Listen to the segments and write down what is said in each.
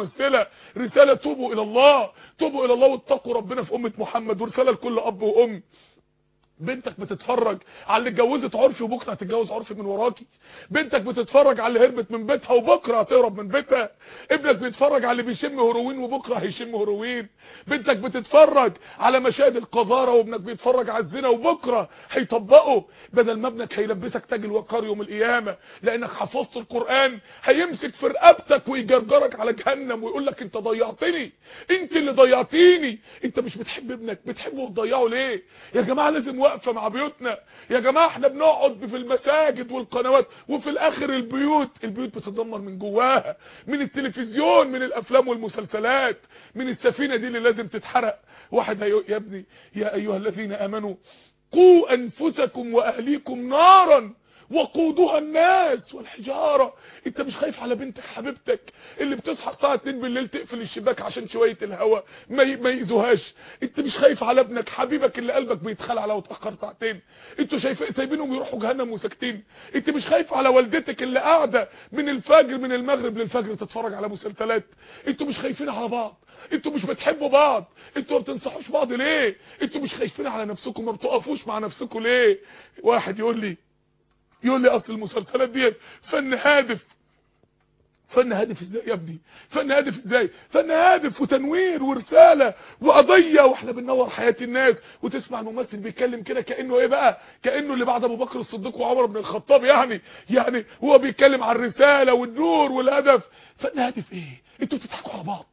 ممثله رسالة توبوا إلى الله. توبوا إلى الله واتقوا ربنا في أمة محمد. ورسالة لكل أب وأم. بنتك بتتفرج على اللي اتجوزت عرفي وبكرة هتتجوز عرفي من وراكي. بنتك بتتفرج على اللي هربت من بيتها وبكرة هتهرب من بيتها. ابنك بيتفرج على اللي بيشم هيروين وبكرة هيشم هيروين. بنتك بتتفرج على مشاهد القذارة وابنك بيتفرج على الزنا وبكرة هيطبقه. بدل ما ابنك هيلبسك تاج الوقار يوم القيامة لأنك حفظت القرآن هيمسك في رقبتك ويجرجرك على جهنم ويقول لك انت ضيعتني. انت اللي ضيعتيني. انت مش بتحب ابنك بتحبه وتضيعه ليه؟ يا جماعة لازم واقفه مع بيوتنا. يا جماعة إحنا بنقعد في المساجد والقنوات وفي الآخر البيوت البيوت بتتدمر من جواها من التلفزيون من الأفلام والمسلسلات من السفينة دي اللي لازم تتحرق. واحد يا ابني يا أيها الذين آمنوا قوا أنفسكم وأهليكم نارا وقودها الناس والحجارة انت مش خايف على بنتك حبيبتك اللي بتصحى الساعة 2 بالليل تقفل الشباك عشان شوية الهواء ما ما يأذوهاش. انت مش خايف على ابنك حبيبك اللي قلبك بيتخلع لو اتأخر ساعتين؟ أنتوا شايفين سايبينهم يروحوا جهنم وساكتين. انت مش خايف على والدتك اللي قاعدة من الفجر من المغرب للفجر تتفرج على مسلسلات؟ أنتوا مش خايفين على بعض. أنتوا مش بتحبوا بعض. أنتوا ما بتنصحوش بعض ليه؟ أنتوا مش خايفين على نفسكم. ما بتقفوش مع نفسكم ليه؟ واحد يقول لي يقول لي أصل المسلسلات دي فن هادف. فن هادف إزاي يا ابني؟ فن هادف إزاي؟ فن هادف وتنوير ورسالة وقضية وإحنا بننور حياة الناس وتسمع الممثل بيتكلم كده كأنه إيه بقى؟ كأنه اللي بعد أبو بكر الصديق وعمر بن الخطاب يعني يعني هو بيتكلم عن الرسالة والنور والهدف. فن هادف إيه؟ أنتوا بتضحكوا على بعض.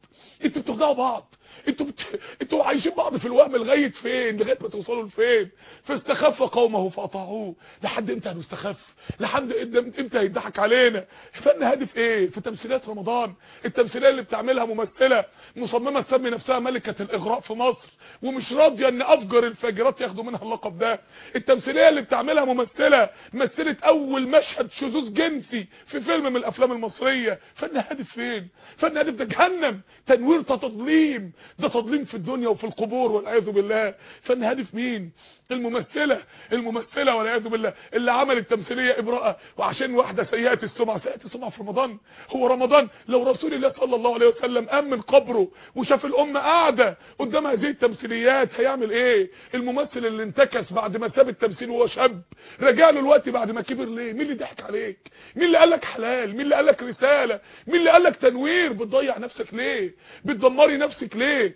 أنتوا بتخدعوا بعض. أنتوا بت... أنتوا عايشين بعض في الوهم لغاية فين؟ لغاية ما توصلوا لفين؟ فاستخف قومه فاطاعوه لحد إمتى هنستخف؟ لحد إمتى هيضحك علينا؟ فن هادف إيه؟ في تمثيلات رمضان. التمثيلية اللي بتعملها ممثلة مصممة تسمي نفسها ملكة الإغراء في مصر ومش راضية إن أفجر الفاجرات ياخدوا منها اللقب ده. التمثيلية اللي بتعملها ممثلة مثلت أول مشهد شذوذ جنسي في فيلم من الأفلام المصرية. فن هادف فين؟ فن هادف ده جهنم. تنوير تضليم. ده تضليم في الدنيا وفي القبور والعياذ بالله. فن مين؟ الممثلة. الممثلة والعياذ بالله. اللي عملت تمثيلية امراه وعشان واحدة سيئه السمعة. سيئه السمعة في رمضان. هو رمضان. لو رسول الله صلى الله عليه وسلم قام من قبره وشاف الأمة قاعدة قدام هذه التمثيليات هيعمل إيه؟ الممثل اللي انتكس بعد ما ساب التمثيل وهو شاب رجع له الوقت بعد ما كبر ليه؟ مين اللي ضحك عليك؟ مين اللي قال لك حلال؟ مين اللي قال لك رسالة؟ مين اللي قال لك تنوير؟ بتضيع نفسك ليه؟ بتدمري نفسك ليه؟ big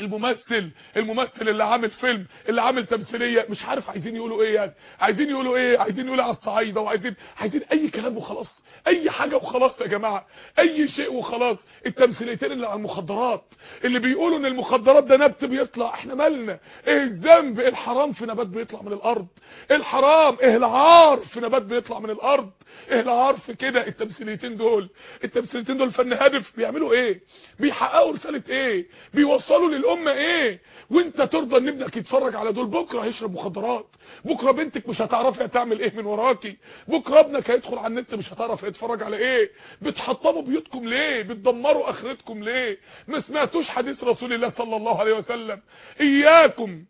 الممثل الممثل اللي عامل فيلم اللي عامل تمثيلية مش عارف عايزين يقولوا إيه يعني. عايزين يقولوا إيه؟ عايزين يقولوا على الصعايدة وعايزين عايزين أي كلام وخلاص. أي حاجة وخلاص يا جماعة. أي شيء وخلاص. التمثيليتين اللي على المخدرات. اللي بيقولوا إن المخدرات ده نبت بيطلع. إحنا مالنا؟ إيه الذنب؟ إيه الحرام في نبات بيطلع من الأرض؟ إيه الحرام؟ إيه العار في نبات بيطلع من الأرض؟ إيه العار في كده؟ التمثيليتين دول. التمثيليتين دول فن هادف. بيعملوا إيه؟ بيحققوا رسالة إيه؟ بيوصلوا للامه إيه؟ وإنت ترضى إن ابنك يتفرج على دول بكرة هيشرب مخدرات. بكرة بنتك مش هتعرفي هتعمل إيه من وراكي. بكرة ابنك هيدخل على النت مش هتعرف يتفرج على إيه. بتحطموا بيوتكم ليه؟ بتدمروا آخرتكم ليه؟ ما سمعتوش حديث رسول الله صلى الله عليه وسلم. إياكم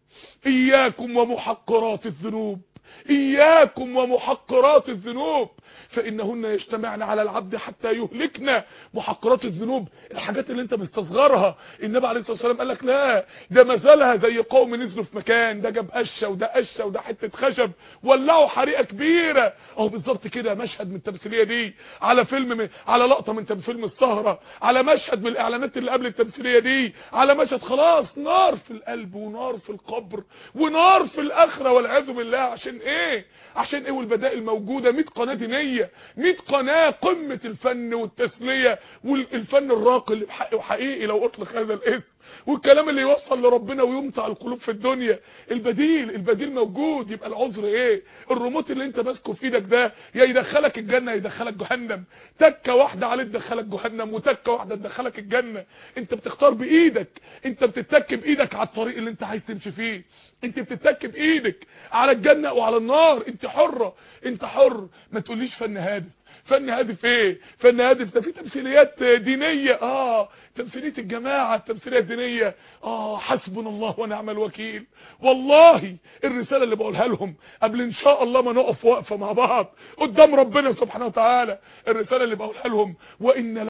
إياكم ومحقرات الذنوب. إياكم ومحقرات الذنوب. فإنهن يجتمعن على العبد حتى يهلكنا محقرات الذنوب. الحاجات اللي انت مستصغرها. النبي عليه الصلاة والسلام قال لك لا ده مثلها زي قوم نزلوا في مكان ده جاب قشة وده قشة وده حتة خشب ولعوا حريقة كبيرة. أهو بالظبط كده مشهد من التمثيلية دي. على فيلم من على لقطة من فيلم السهرة. على مشهد من الإعلانات اللي قبل التمثيلية دي. على مشهد خلاص نار في القلب ونار في القبر ونار في الآخرة والعياذ بالله عشان إيه؟ عشان إيه والبدائل موجودة؟ 100 قناة دينية 100 قناة قمة الفن والتسلية والفن الراقي اللي بحق وحقيقي لو اطلق هذا الاسم. والكلام اللي يوصل لربنا ويمتع القلوب في الدنيا. البديل البديل موجود. يبقى العذر إيه؟ الريموت اللي أنت ماسكه في إيدك ده يا يدخلك الجنة يا يدخلك جهنم. تكة واحدة عليه تدخلك جهنم وتكة واحدة تدخلك الجنة. أنت بتختار بإيدك. أنت بتتك بايدك على الطريق اللي أنت عايز تمشي فيه. أنت بتتك بايدك على الجنة وعلى النار. أنت حرة. أنت حر. ما تقوليش فن هادف. فن هادف إيه؟ فن هادف ده في تمثيليات دينية. آه تمثيلية الجماعة التمثيليه الدينية. آه حسبنا الله ونعم الوكيل. والله الرسالة اللي بقولها لهم قبل إن شاء الله ما نقف وقفه مع بعض قدام ربنا سبحانه وتعالى. الرسالة اللي بقولها لهم وإن